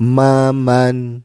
maman.